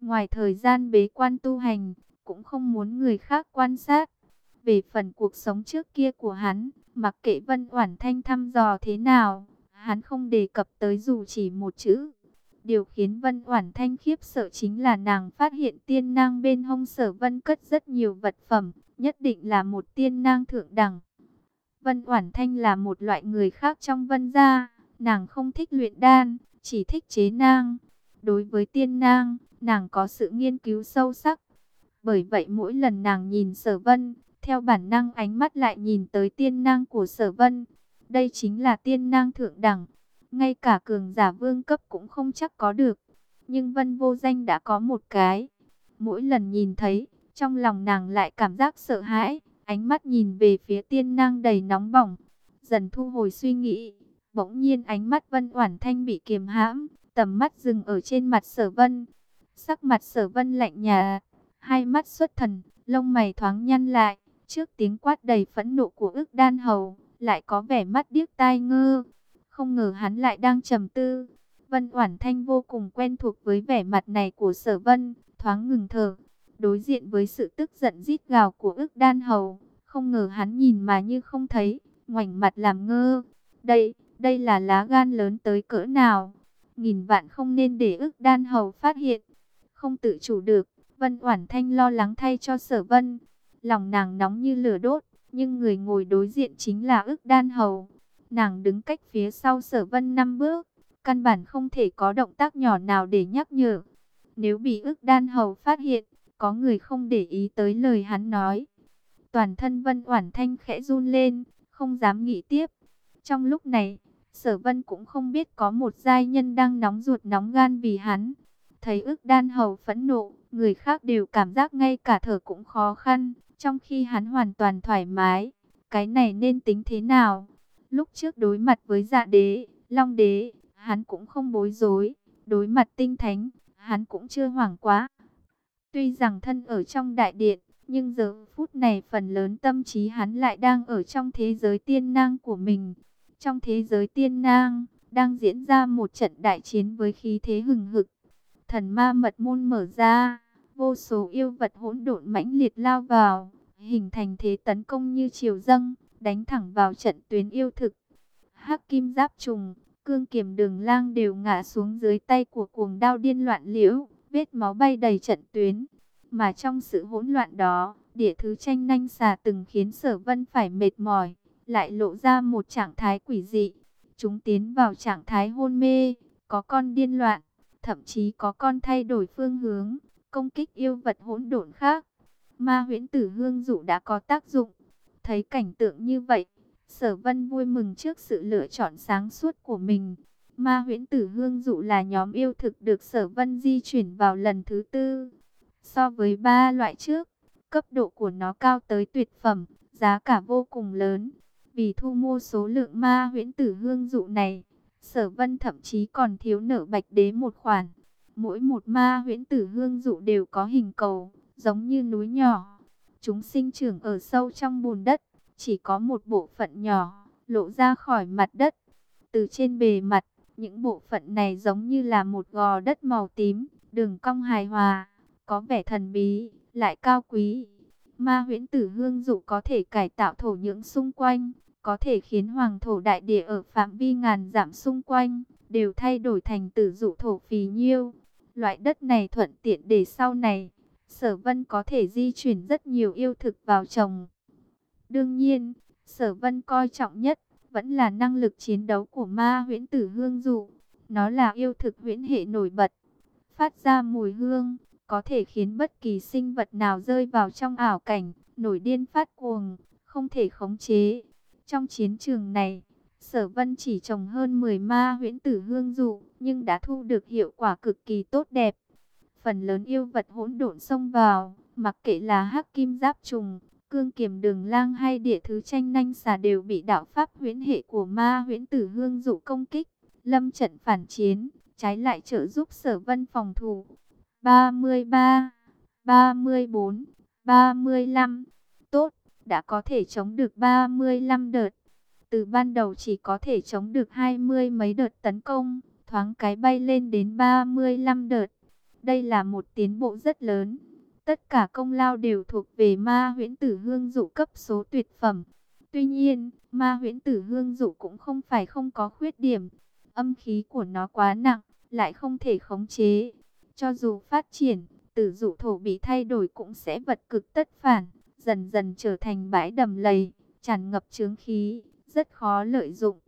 Ngoài thời gian bế quan tu hành, cũng không muốn người khác quan sát. Về phần cuộc sống trước kia của hắn, mặc kệ Vân Oản Thanh thăm dò thế nào, hắn không đề cập tới dù chỉ một chữ. Điều khiến Vân Oản Thanh khiếp sợ chính là nàng phát hiện tiên nang bên hông Sở Vân cất rất nhiều vật phẩm, nhất định là một tiên nang thượng đẳng. Vân Oản Thanh là một loại người khác trong Vân gia, nàng không thích luyện đan, chỉ thích chế nang. Đối với tiên nang, nàng có sự nghiên cứu sâu sắc. Bởi vậy mỗi lần nàng nhìn Sở Vân, theo bản năng ánh mắt lại nhìn tới tiên nang của Sở Vân. Đây chính là tiên nang thượng đẳng, ngay cả cường giả vương cấp cũng không chắc có được. Nhưng Vân Vô Danh đã có một cái. Mỗi lần nhìn thấy, trong lòng nàng lại cảm giác sợ hãi, ánh mắt nhìn về phía tiên nang đầy nóng bỏng. Dần thu hồi suy nghĩ, bỗng nhiên ánh mắt Vân Oản Thanh bị kiềm hãm, tầm mắt dừng ở trên mặt Sở Vân. Sắc mặt Sở Vân lạnh nhạt, hai mắt xuất thần, lông mày thoáng nhăn lại, trước tiếng quát đầy phẫn nộ của ức đan hầu, lại có vẻ mắt điếc tai ngơ. Không ngờ hắn lại đang trầm tư. Vân Oản Thanh vô cùng quen thuộc với vẻ mặt này của Sở Vân, thoáng ngừng thở, đối diện với sự tức giận rít gào của ức đan hầu. Không ngờ hắn nhìn mà như không thấy, ngoảnh mặt làm ngơ. Đây, đây là lá gan lớn tới cỡ nào? Nghìn vạn không nên để ức đan hầu phát hiện. Không tự chủ được, Vân Oản Thanh lo lắng thay cho sở vân. Lòng nàng nóng như lửa đốt, nhưng người ngồi đối diện chính là ức đan hầu. Nàng đứng cách phía sau sở vân năm bước, căn bản không thể có động tác nhỏ nào để nhắc nhở. Nếu bị ức đan hầu phát hiện, có người không để ý tới lời hắn nói. Toàn thân vân oản thanh khẽ run lên, không dám nghĩ tiếp. Trong lúc này, sở vân cũng không biết có một giai nhân đang nóng ruột nóng gan vì hắn. Thấy ức đan hầu phẫn nộ, người khác đều cảm giác ngay cả thở cũng khó khăn, trong khi hắn hoàn toàn thoải mái. Cái này nên tính thế nào? Lúc trước đối mặt với dạ đế, long đế, hắn cũng không bối rối. Đối mặt tinh thánh, hắn cũng chưa hoảng quá. Tuy rằng thân ở trong đại điện, nhưng giờ phút này phần lớn tâm trí hắn lại đang ở trong thế giới tiên nang của mình. Trong thế giới tiên nang, đang diễn ra một trận đại chiến với khí thế hừng hực. Thần ma mật môn mở ra, vô số yêu vật hỗn độn mãnh liệt lao vào, hình thành thế tấn công như chiều dâng, đánh thẳng vào trận tuyến yêu thực. Hắc kim giáp trùng, cương kiểm đường lang đều ngã xuống dưới tay của cuồng đao điên loạn liễu, vết máu bay đầy trận tuyến. Mà trong sự hỗn loạn đó, địa thứ tranh nanh xà từng khiến sở vân phải mệt mỏi, lại lộ ra một trạng thái quỷ dị. Chúng tiến vào trạng thái hôn mê, có con điên loạn, thậm chí có con thay đổi phương hướng, công kích yêu vật hỗn độn khác. Ma huyễn tử hương dụ đã có tác dụng. Thấy cảnh tượng như vậy, sở vân vui mừng trước sự lựa chọn sáng suốt của mình. Ma huyễn tử hương dụ là nhóm yêu thực được sở vân di chuyển vào lần thứ tư. So với ba loại trước, cấp độ của nó cao tới tuyệt phẩm, giá cả vô cùng lớn. Vì thu mua số lượng ma huyễn tử hương dụ này, sở vân thậm chí còn thiếu nợ bạch đế một khoản. Mỗi một ma huyễn tử hương dụ đều có hình cầu, giống như núi nhỏ. Chúng sinh trưởng ở sâu trong bùn đất, chỉ có một bộ phận nhỏ, lộ ra khỏi mặt đất. Từ trên bề mặt, những bộ phận này giống như là một gò đất màu tím, đường cong hài hòa, có vẻ thần bí, lại cao quý. Ma huyễn tử hương dụ có thể cải tạo thổ nhưỡng xung quanh, có thể khiến hoàng thổ đại địa ở phạm vi ngàn dặm xung quanh, đều thay đổi thành tử dụ thổ phì nhiêu. Loại đất này thuận tiện để sau này, sở vân có thể di chuyển rất nhiều yêu thực vào trồng. Đương nhiên, sở vân coi trọng nhất, vẫn là năng lực chiến đấu của ma huyễn tử hương dụ. Nó là yêu thực huyễn hệ nổi bật, phát ra mùi hương, có thể khiến bất kỳ sinh vật nào rơi vào trong ảo cảnh, nổi điên phát cuồng, không thể khống chế. Trong chiến trường này, Sở Vân chỉ trồng hơn 10 ma huyễn tử hương dụ, nhưng đã thu được hiệu quả cực kỳ tốt đẹp. Phần lớn yêu vật hỗn độn xông vào, mặc kệ là hắc kim giáp trùng, cương kiềm đường lang hay địa thứ tranh nanh xà đều bị đạo pháp huyễn hệ của ma huyễn tử hương dụ công kích. Lâm trận phản chiến, trái lại trợ giúp sở vân phòng thủ. 33, 34, 35. Tốt, đã có thể chống được 35 đợt. Từ ban đầu chỉ có thể chống được hai mươi mấy đợt tấn công, thoáng cái bay lên đến 35 đợt. Đây là một tiến bộ rất lớn. Tất cả công lao đều thuộc về ma huyễn tử hương dụ cấp số tuyệt phẩm. Tuy nhiên, ma huyễn tử hương dụ cũng không phải không có khuyết điểm. Âm khí của nó quá nặng, lại không thể khống chế. Cho dù phát triển, tử dụ thổ bị thay đổi cũng sẽ vật cực tất phản, dần dần trở thành bãi đầm lầy, tràn ngập trướng khí, rất khó lợi dụng.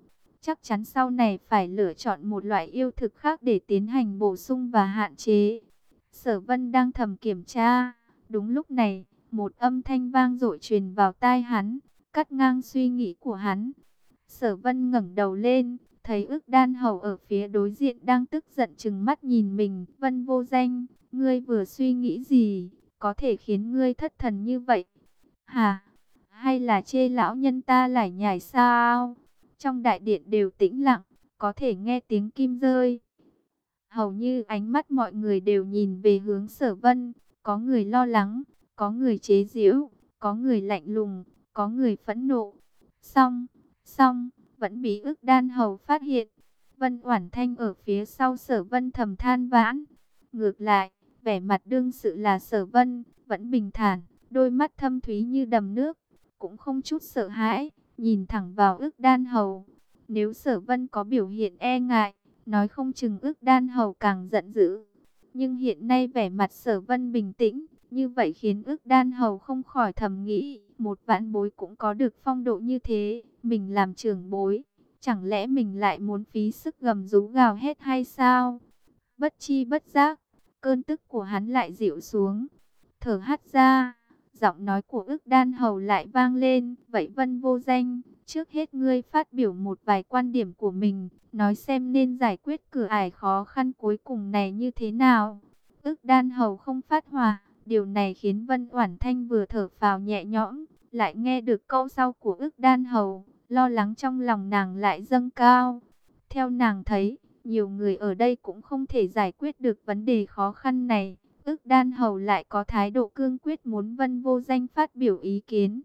Chắc chắn sau này phải lựa chọn một loại yêu thực khác để tiến hành bổ sung và hạn chế. Sở Vân đang thầm kiểm tra. Đúng lúc này, một âm thanh vang dội truyền vào tai hắn, cắt ngang suy nghĩ của hắn. Sở Vân ngẩng đầu lên, thấy ức đan hầu ở phía đối diện đang tức giận chừng mắt nhìn mình. Vân vô danh, ngươi vừa suy nghĩ gì, có thể khiến ngươi thất thần như vậy? Hà, hay là chê lão nhân ta lải nhải sao? Trong đại điện đều tĩnh lặng, có thể nghe tiếng kim rơi. Hầu như ánh mắt mọi người đều nhìn về hướng sở vân, có người lo lắng, có người chế giễu, có người lạnh lùng, có người phẫn nộ. Xong, xong, vẫn bị ức đan hầu phát hiện. Vân Oản Thanh ở phía sau sở vân thầm than vãn. Ngược lại, vẻ mặt đương sự là sở vân, vẫn bình thản, đôi mắt thâm thúy như đầm nước, cũng không chút sợ hãi, nhìn thẳng vào ức đan hầu. Nếu sở vân có biểu hiện e ngại, nói không chừng ước đan hầu càng giận dữ. Nhưng hiện nay vẻ mặt sở vân bình tĩnh, như vậy khiến ước đan hầu không khỏi thầm nghĩ, một vãn bối cũng có được phong độ như thế, mình làm trưởng bối, chẳng lẽ mình lại muốn phí sức gầm rú gào hết hay sao? Bất chi bất giác, cơn tức của hắn lại dịu xuống, thở hắt ra, giọng nói của ước đan hầu lại vang lên, vậy vân vô danh, trước hết ngươi phát biểu một vài quan điểm của mình, nói xem nên giải quyết cửa ải khó khăn cuối cùng này như thế nào. Ước đan hầu không phát hòa, điều này khiến Vân Oản Thanh vừa thở phào nhẹ nhõm, lại nghe được câu sau của ước đan hầu, lo lắng trong lòng nàng lại dâng cao. Theo nàng thấy, nhiều người ở đây cũng không thể giải quyết được vấn đề khó khăn này. Ước đan hầu lại có thái độ cương quyết muốn vân vô danh phát biểu ý kiến.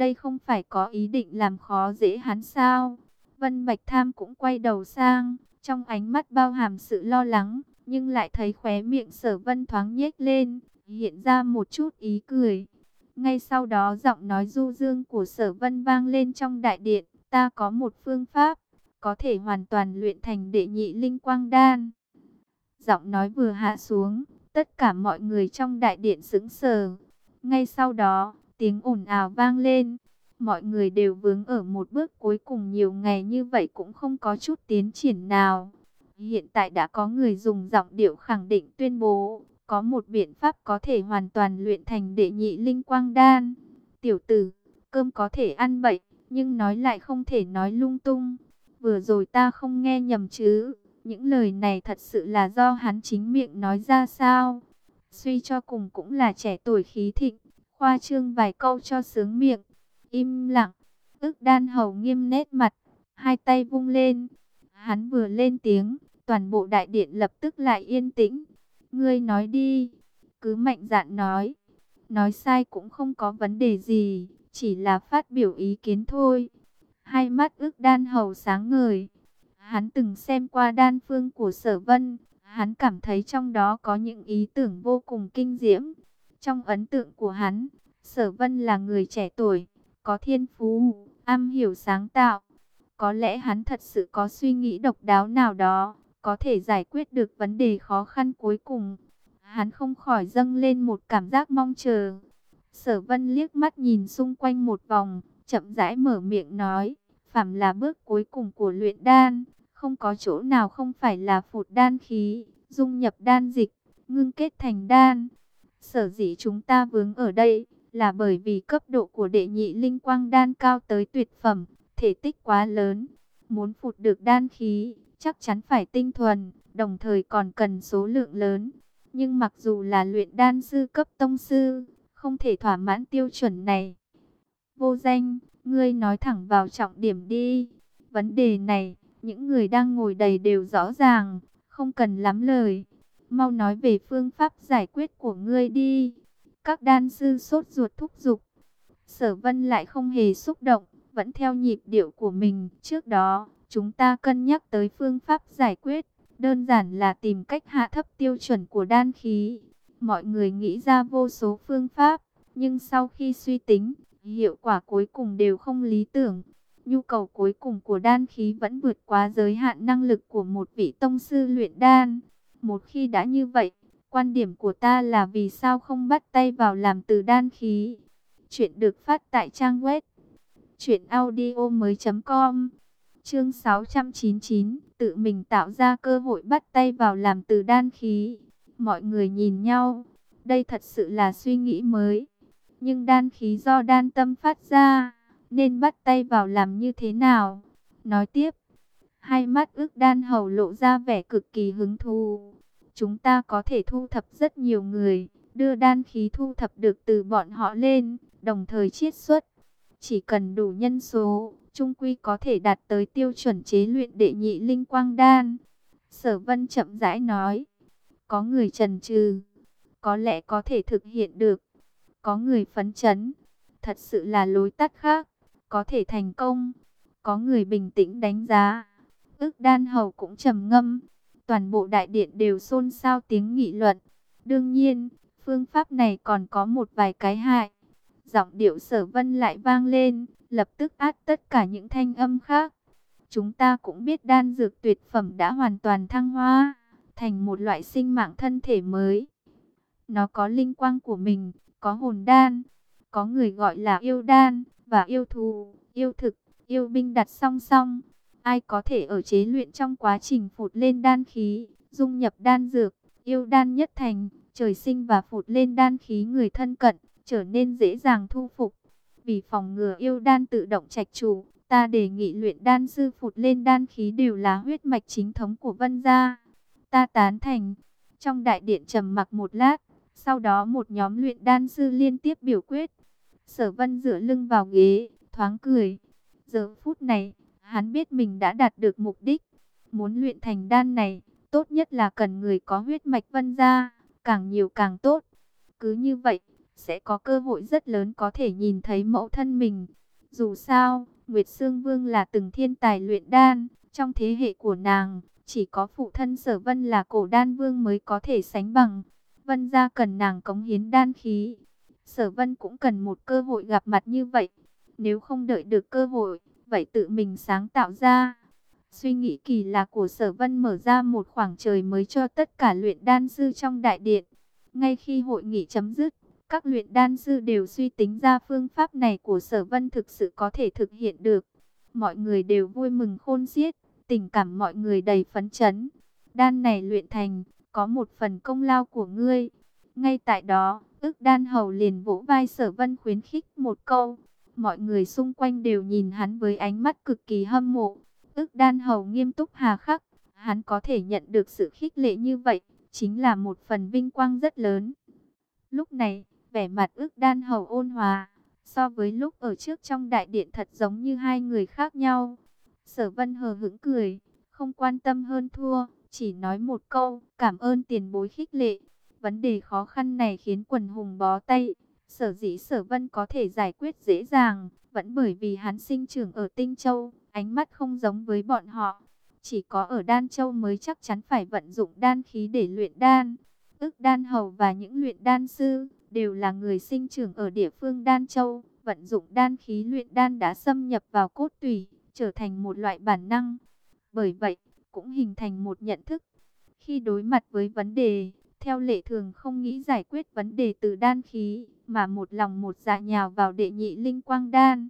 Đây không phải có ý định làm khó dễ hắn sao. Vân Bạch Tham cũng quay đầu sang, trong ánh mắt bao hàm sự lo lắng, nhưng lại thấy khóe miệng sở vân thoáng nhếch lên, hiện ra một chút ý cười. Ngay sau đó giọng nói du dương của sở vân vang lên trong đại điện, ta có một phương pháp, có thể hoàn toàn luyện thành đệ nhị linh quang đan. Giọng nói vừa hạ xuống, Tất cả mọi người trong đại điện sững sờ. Ngay sau đó, tiếng ồn ào vang lên. Mọi người đều vướng ở một bước cuối cùng nhiều ngày như vậy cũng không có chút tiến triển nào. Hiện tại đã có người dùng giọng điệu khẳng định tuyên bố, có một biện pháp có thể hoàn toàn luyện thành đệ nhị linh quang đan. Tiểu tử, cơm có thể ăn bậy, nhưng nói lại không thể nói lung tung. Vừa rồi ta không nghe nhầm chứ, những lời này thật sự là do hắn chính miệng nói ra sao? Suy cho cùng cũng là trẻ tuổi khí thịnh, khoa trương vài câu cho sướng miệng. Im lặng, ức đan hầu nghiêm nét mặt, hai tay vung lên. Hắn vừa lên tiếng, toàn bộ đại điện lập tức lại yên tĩnh. Ngươi nói đi, cứ mạnh dạn nói. Nói sai cũng không có vấn đề gì, chỉ là phát biểu ý kiến thôi. Hai mắt ức đan hầu sáng ngời. Hắn từng xem qua đan phương của sở vân, hắn cảm thấy trong đó có những ý tưởng vô cùng kinh diễm. Trong ấn tượng của hắn, sở vân là người trẻ tuổi, có thiên phú, am hiểu sáng tạo. Có lẽ hắn thật sự có suy nghĩ độc đáo nào đó, có thể giải quyết được vấn đề khó khăn cuối cùng. Hắn không khỏi dâng lên một cảm giác mong chờ. Sở vân liếc mắt nhìn xung quanh một vòng, chậm rãi mở miệng nói, phàm là bước cuối cùng của luyện đan, không có chỗ nào không phải là phụt đan khí, dung nhập đan dịch, ngưng kết thành đan. Sở dĩ chúng ta vướng ở đây, là bởi vì cấp độ của đệ nhị linh quang đan cao tới tuyệt phẩm, thể tích quá lớn. Muốn phụt được đan khí, chắc chắn phải tinh thuần, đồng thời còn cần số lượng lớn. Nhưng mặc dù là luyện đan sư cấp tông sư, không thể thỏa mãn tiêu chuẩn này. Vô danh, ngươi nói thẳng vào trọng điểm đi. Vấn đề này, những người đang ngồi đầy đều rõ ràng, không cần lắm lời. Mau nói về phương pháp giải quyết của ngươi đi. Các đan sư sốt ruột thúc giục. Sở vân lại không hề xúc động, vẫn theo nhịp điệu của mình. Trước đó, chúng ta cân nhắc tới phương pháp giải quyết. Đơn giản là tìm cách hạ thấp tiêu chuẩn của đan khí. Mọi người nghĩ ra vô số phương pháp, nhưng sau khi suy tính, hiệu quả cuối cùng đều không lý tưởng. Nhu cầu cuối cùng của đan khí vẫn vượt quá giới hạn năng lực của một vị tông sư luyện đan. Một khi đã như vậy, quan điểm của ta là vì sao không bắt tay vào làm từ đan khí. Chuyện được phát tại trang web truyệnaudiomoi.com. Chương 699, tự mình tạo ra cơ hội bắt tay vào làm từ đan khí. Mọi người nhìn nhau, đây thật sự là suy nghĩ mới. Nhưng đan khí do đan tâm phát ra, nên bắt tay vào làm như thế nào? Nói tiếp, hai mắt ước đan hầu lộ ra vẻ cực kỳ hứng thú. Chúng ta có thể thu thập rất nhiều người, đưa đan khí thu thập được từ bọn họ lên, đồng thời chiết xuất. Chỉ cần đủ nhân số, trung quy có thể đạt tới tiêu chuẩn chế luyện đệ nhị linh quang đan. Sở vân chậm rãi nói, có người trần trừ, có lẽ có thể thực hiện được, có người phấn chấn, thật sự là lối tắt khác, có thể thành công, có người bình tĩnh đánh giá. Ước đan hầu cũng trầm ngâm, toàn bộ đại điện đều xôn xao tiếng nghị luận. Đương nhiên, phương pháp này còn có một vài cái hại. Giọng điệu sở vân lại vang lên, lập tức át tất cả những thanh âm khác. Chúng ta cũng biết đan dược tuyệt phẩm đã hoàn toàn thăng hoa, thành một loại sinh mạng thân thể mới. Nó có linh quang của mình, có hồn đan, có người gọi là yêu đan, và yêu thù, yêu thực, yêu binh đặt song song. Ai có thể ở chế luyện trong quá trình phụt lên đan khí, dung nhập đan dược, yêu đan nhất thành, trời sinh và phụt lên đan khí người thân cận, trở nên dễ dàng thu phục. Vì phòng ngừa yêu đan tự động trạch chủ, ta đề nghị luyện đan sư phụt lên đan khí đều là huyết mạch chính thống của vân gia. Ta tán thành. Trong đại điện trầm mặc một lát, sau đó một nhóm luyện đan sư liên tiếp biểu quyết. Sở vân dựa lưng vào ghế, thoáng cười. Giờ phút này, hắn biết mình đã đạt được mục đích. Muốn luyện thành đan này, tốt nhất là cần người có huyết mạch vân gia, càng nhiều càng tốt. Cứ như vậy, sẽ có cơ hội rất lớn có thể nhìn thấy mẫu thân mình. Dù sao, Nguyệt Sương Vương là từng thiên tài luyện đan, trong thế hệ của nàng, chỉ có phụ thân sở vân là cổ đan vương mới có thể sánh bằng. Vân gia cần nàng cống hiến đan khí. Sở vân cũng cần một cơ hội gặp mặt như vậy. Nếu không đợi được cơ hội, vậy tự mình sáng tạo ra. Suy nghĩ kỳ lạ của sở vân mở ra một khoảng trời mới cho tất cả luyện đan sư trong đại điện. Ngay khi hội nghị chấm dứt, Các luyện đan sư đều suy tính ra phương pháp này của sở vân thực sự có thể thực hiện được. Mọi người đều vui mừng khôn xiết, tình cảm mọi người đầy phấn chấn. Đan này luyện thành, có một phần công lao của ngươi. Ngay tại đó, ức đan hầu liền vỗ vai sở vân khuyến khích một câu. Mọi người xung quanh đều nhìn hắn với ánh mắt cực kỳ hâm mộ. Ước đan hầu nghiêm túc hà khắc, hắn có thể nhận được sự khích lệ như vậy, chính là một phần vinh quang rất lớn. Lúc này, vẻ mặt ước đan hầu ôn hòa, so với lúc ở trước trong đại điện thật giống như hai người khác nhau. Sở vân hờ hững cười, không quan tâm hơn thua, chỉ nói một câu, cảm ơn tiền bối khích lệ. Vấn đề khó khăn này khiến quần hùng bó tay, sở dĩ sở vân có thể giải quyết dễ dàng, vẫn bởi vì hắn sinh trưởng ở Tinh Châu, ánh mắt không giống với bọn họ. Chỉ có ở Đan Châu mới chắc chắn phải vận dụng đan khí để luyện đan. Ước đan hầu và những luyện đan sư đều là người sinh trưởng ở địa phương Đan Châu. Vận dụng đan khí luyện đan đã xâm nhập vào cốt tủy, trở thành một loại bản năng. Bởi vậy, cũng hình thành một nhận thức. Khi đối mặt với vấn đề, theo lệ thường không nghĩ giải quyết vấn đề từ đan khí, mà một lòng một dạ nhào vào đệ nhị linh quang đan.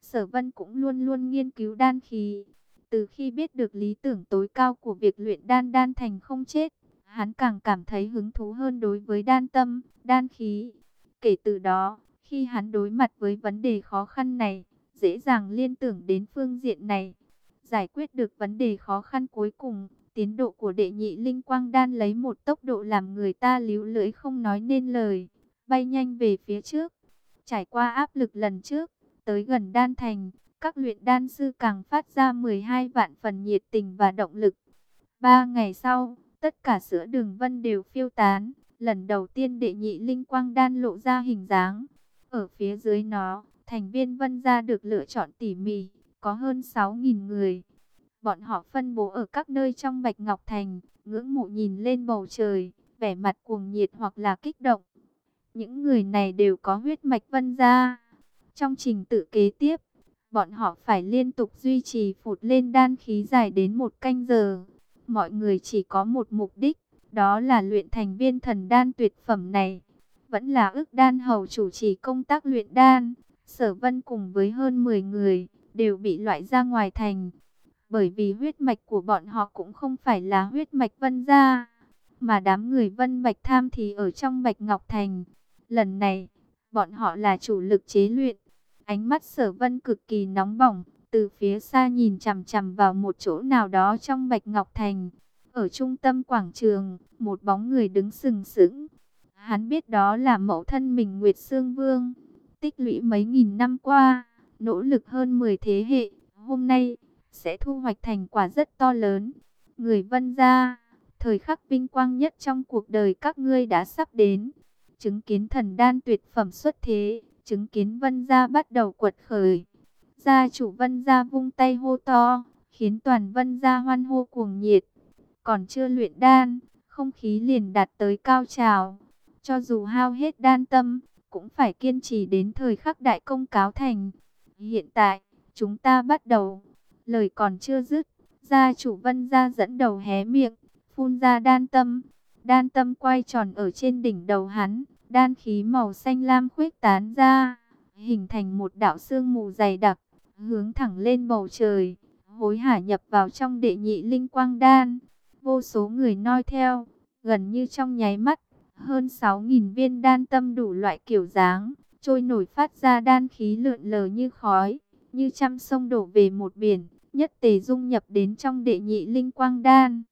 Sở Vân cũng luôn luôn nghiên cứu đan khí. Từ khi biết được lý tưởng tối cao của việc luyện đan đan thành không chết, hắn càng cảm thấy hứng thú hơn đối với đan tâm, đan khí. Kể từ đó, khi hắn đối mặt với vấn đề khó khăn này, dễ dàng liên tưởng đến phương diện này. Giải quyết được vấn đề khó khăn cuối cùng, tiến độ của đệ nhị linh quang đan lấy một tốc độ làm người ta líu lưỡi không nói nên lời, bay nhanh về phía trước. Trải qua áp lực lần trước, tới gần đan thành, các luyện đan sư càng phát ra 12 vạn phần nhiệt tình và động lực. Ba ngày sau, tất cả sữa đường vân đều phiêu tán, lần đầu tiên đệ nhị linh quang đan lộ ra hình dáng. Ở phía dưới nó, thành viên vân gia được lựa chọn tỉ mỉ, có hơn 6.000 người. Bọn họ phân bố ở các nơi trong Bạch Ngọc Thành, ngưỡng mộ nhìn lên bầu trời, vẻ mặt cuồng nhiệt hoặc là kích động. Những người này đều có huyết mạch vân gia. Trong trình tự kế tiếp, bọn họ phải liên tục duy trì phụt lên đan khí dài đến một canh giờ. Mọi người chỉ có một mục đích, đó là luyện thành viên thần đan tuyệt phẩm này. Vẫn là ước đan hầu chủ trì công tác luyện đan. Sở vân cùng với hơn 10 người, đều bị loại ra ngoài thành. Bởi vì huyết mạch của bọn họ cũng không phải là huyết mạch vân gia. Mà đám người vân bạch tham thì ở trong bạch ngọc thành. Lần này, bọn họ là chủ lực chế luyện. Ánh mắt sở vân cực kỳ nóng bỏng, từ phía xa nhìn chằm chằm vào một chỗ nào đó trong Bạch Ngọc Thành. Ở trung tâm quảng trường, một bóng người đứng sừng sững. Hắn biết đó là mẫu thân mình Nguyệt Sương Vương. Tích lũy mấy nghìn năm qua, nỗ lực hơn 10 thế hệ, hôm nay sẽ thu hoạch thành quả rất to lớn. Người vân gia, thời khắc vinh quang nhất trong cuộc đời các ngươi đã sắp đến. Chứng kiến thần đan tuyệt phẩm xuất thế, chứng kiến vân gia bắt đầu quật khởi. Gia chủ vân gia vung tay hô to, khiến toàn vân gia hoan hô cuồng nhiệt. Còn chưa luyện đan, không khí liền đạt tới cao trào. Cho dù hao hết đan tâm, cũng phải kiên trì đến thời khắc đại công cáo thành. Hiện tại, chúng ta bắt đầu. Lời còn chưa dứt, gia chủ vân gia dẫn đầu hé miệng, phun ra đan tâm. Đan tâm quay tròn ở trên đỉnh đầu hắn, đan khí màu xanh lam khuếch tán ra, hình thành một đạo sương mù dày đặc, hướng thẳng lên bầu trời, hối hả nhập vào trong đệ nhị linh quang đan. Vô số người noi theo, gần như trong nháy mắt, hơn 6.000 viên đan tâm đủ loại kiểu dáng, trôi nổi phát ra đan khí lượn lờ như khói, như trăm sông đổ về một biển, nhất tề dung nhập đến trong đệ nhị linh quang đan.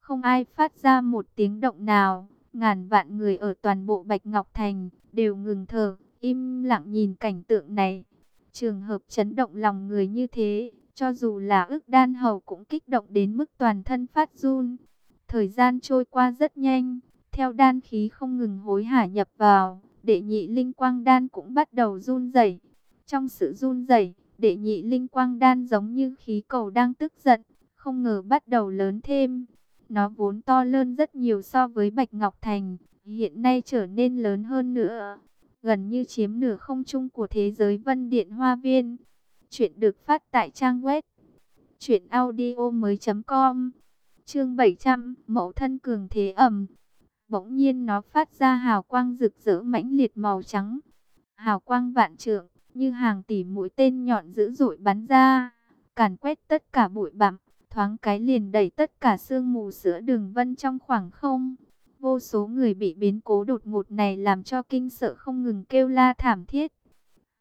Không ai phát ra một tiếng động nào, ngàn vạn người ở toàn bộ Bạch Ngọc Thành đều ngừng thở, im lặng nhìn cảnh tượng này. Trường hợp chấn động lòng người như thế, cho dù là ức đan hầu cũng kích động đến mức toàn thân phát run. Thời gian trôi qua rất nhanh, theo đan khí không ngừng hối hả nhập vào, đệ nhị linh quang đan cũng bắt đầu run rẩy. Trong sự run rẩy, đệ nhị linh quang đan giống như khí cầu đang tức giận, không ngờ bắt đầu lớn thêm. Nó vốn to lớn rất nhiều so với Bạch Ngọc Thành, hiện nay trở nên lớn hơn nữa, gần như chiếm nửa không trung của thế giới Vân Điện Hoa Viên. Chuyện được phát tại trang web truyệnaudiomoi.com. Chương 700, Mẫu thân cường thế ẩm. Bỗng nhiên nó phát ra hào quang rực rỡ mãnh liệt màu trắng. Hào quang vạn trượng, như hàng tỷ mũi tên nhọn dữ dội bắn ra, càn quét tất cả bụi bặm, thoáng cái liền đẩy tất cả sương mù sữa đường vân trong khoảng không. Vô số người bị biến cố đột ngột này làm cho kinh sợ không ngừng kêu la thảm thiết.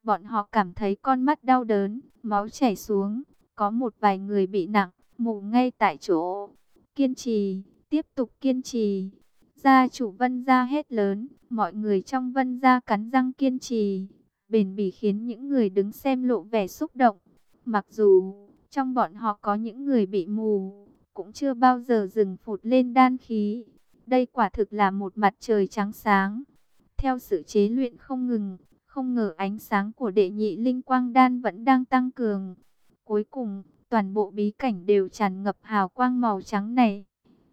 Bọn họ cảm thấy con mắt đau đớn, máu chảy xuống, có một vài người bị nặng, mù ngay tại chỗ. Kiên trì, tiếp tục kiên trì. Gia chủ vân gia hết lớn, mọi người trong vân gia cắn răng kiên trì. Bền bỉ khiến những người đứng xem lộ vẻ xúc động. Mặc dù trong bọn họ có những người bị mù, cũng chưa bao giờ dừng phụt lên đan khí. Đây quả thực là một mặt trời trắng sáng. Theo sự chế luyện không ngừng, không ngờ ánh sáng của đệ nhị linh quang đan vẫn đang tăng cường. Cuối cùng, toàn bộ bí cảnh đều tràn ngập hào quang màu trắng này.